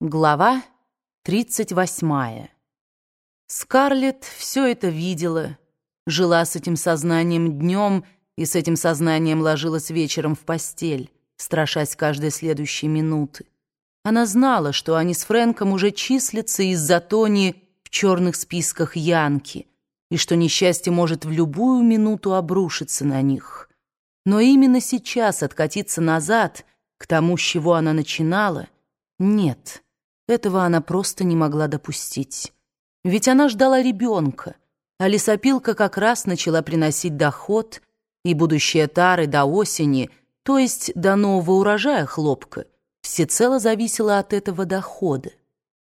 Глава 38. Скарлетт все это видела, жила с этим сознанием днем и с этим сознанием ложилась вечером в постель, страшась каждой следующей минуты. Она знала, что они с Фрэнком уже числятся из-за Тони в черных списках Янки, и что несчастье может в любую минуту обрушиться на них. Но именно сейчас откатиться назад, к тому, с чего она начинала, нет — этого она просто не могла допустить. Ведь она ждала ребенка, а лесопилка как раз начала приносить доход, и будущее тары до осени, то есть до нового урожая хлопка, всецело зависело от этого дохода.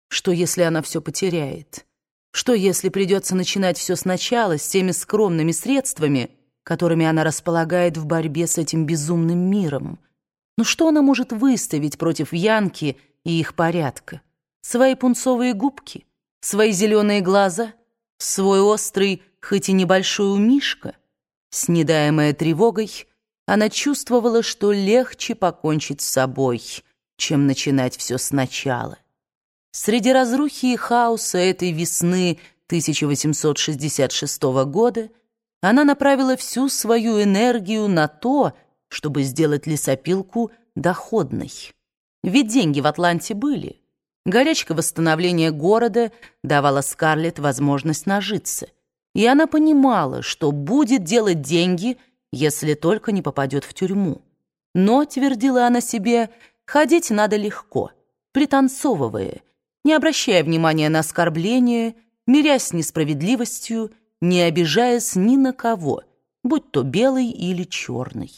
Что, если она все потеряет? Что, если придется начинать все сначала с теми скромными средствами, которыми она располагает в борьбе с этим безумным миром? Ну что она может выставить против Янки и их порядка? Свои пунцовые губки, свои зеленые глаза, свой острый, хоть и небольшой умишка. Снедаемая тревогой, она чувствовала, что легче покончить с собой, чем начинать все сначала. Среди разрухи и хаоса этой весны 1866 года она направила всю свою энергию на то, чтобы сделать лесопилку доходной. Ведь деньги в Атланте были. Горячка восстановления города давала Скарлетт возможность нажиться, и она понимала, что будет делать деньги, если только не попадет в тюрьму. Но, твердила она себе, ходить надо легко, пританцовывая, не обращая внимания на оскорбления, мирясь с несправедливостью, не обижаясь ни на кого, будь то белый или черный.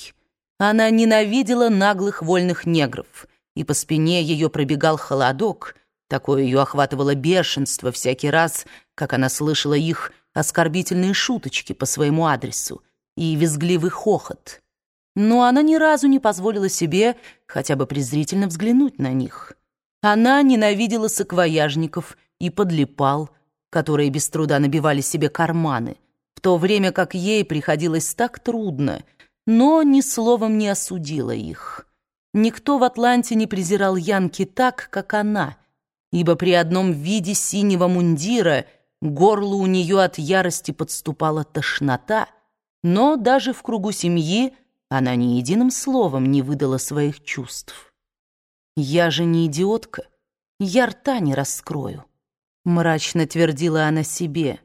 Она ненавидела наглых вольных негров — и по спине ее пробегал холодок. Такое ее охватывало бешенство всякий раз, как она слышала их оскорбительные шуточки по своему адресу и визгливый хохот. Но она ни разу не позволила себе хотя бы презрительно взглянуть на них. Она ненавидела саквояжников и подлипал, которые без труда набивали себе карманы, в то время как ей приходилось так трудно, но ни словом не осудила их. Никто в Атланте не презирал Янки так, как она, ибо при одном виде синего мундира горлу у нее от ярости подступала тошнота, но даже в кругу семьи она ни единым словом не выдала своих чувств. «Я же не идиотка, я рта не раскрою», — мрачно твердила она себе.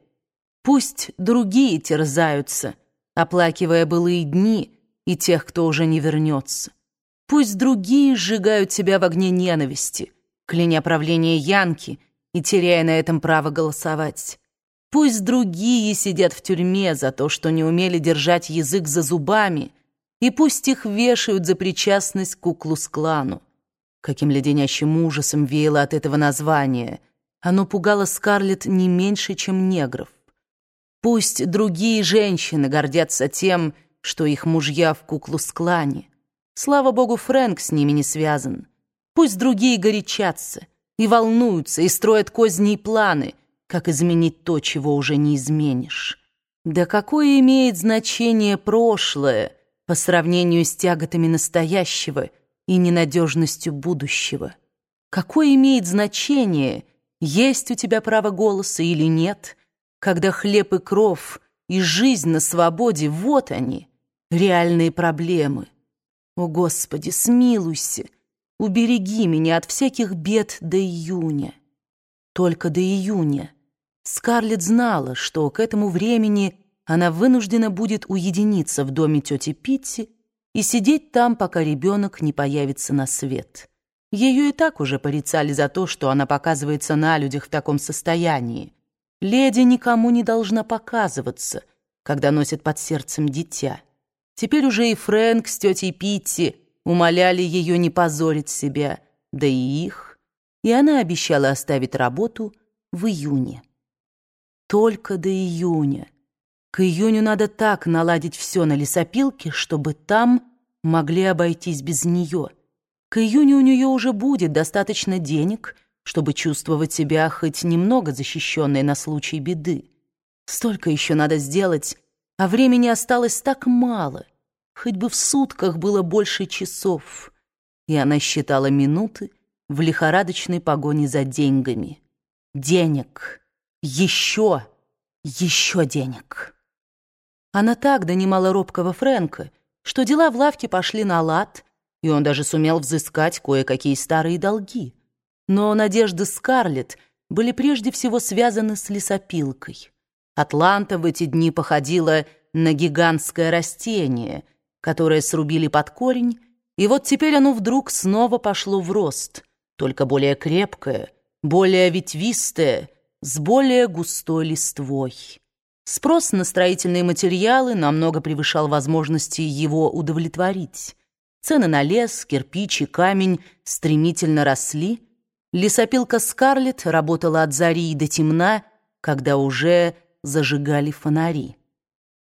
«Пусть другие терзаются, оплакивая былые дни и тех, кто уже не вернется». Пусть другие сжигают себя в огне ненависти, кляня правление Янки и теряя на этом право голосовать. Пусть другие сидят в тюрьме за то, что не умели держать язык за зубами, и пусть их вешают за причастность к Куклус-клану. Каким леденящим ужасом веяло от этого названия. Оно пугало Скарлетт не меньше, чем негров. Пусть другие женщины гордятся тем, что их мужья в Куклус-клане. Слава богу, Фрэнк с ними не связан. Пусть другие горячатся и волнуются, и строят козни и планы, как изменить то, чего уже не изменишь. Да какое имеет значение прошлое по сравнению с тяготами настоящего и ненадежностью будущего? Какое имеет значение, есть у тебя право голоса или нет, когда хлеб и кров и жизнь на свободе, вот они, реальные проблемы. О, Господи, смилуйся, убереги меня от всяких бед до июня. Только до июня. Скарлетт знала, что к этому времени она вынуждена будет уединиться в доме тети Питти и сидеть там, пока ребенок не появится на свет. Ее и так уже порицали за то, что она показывается на людях в таком состоянии. Леди никому не должна показываться, когда носит под сердцем дитя. Теперь уже и Фрэнк с тетей Питти умоляли ее не позорить себя, да и их, и она обещала оставить работу в июне. Только до июня. К июню надо так наладить все на лесопилке, чтобы там могли обойтись без нее. К июню у нее уже будет достаточно денег, чтобы чувствовать себя хоть немного защищенной на случай беды. Столько еще надо сделать, а времени осталось так мало, хоть бы в сутках было больше часов. И она считала минуты, в лихорадочной погоне за деньгами. Денег. Еще, еще денег. Она так донимала робкого Фрэнка, что дела в лавке пошли на лад, и он даже сумел взыскать кое-какие старые долги. Но надежды Скарлетт были прежде всего связаны с лесопилкой. Атланта в эти дни походила на гигантское растение, которое срубили под корень, и вот теперь оно вдруг снова пошло в рост, только более крепкое, более ветвистое, с более густой листвой. Спрос на строительные материалы намного превышал возможности его удовлетворить. Цены на лес, кирпич и камень стремительно росли. Лесопилка «Скарлетт» работала от зари до темна, когда уже зажигали фонари.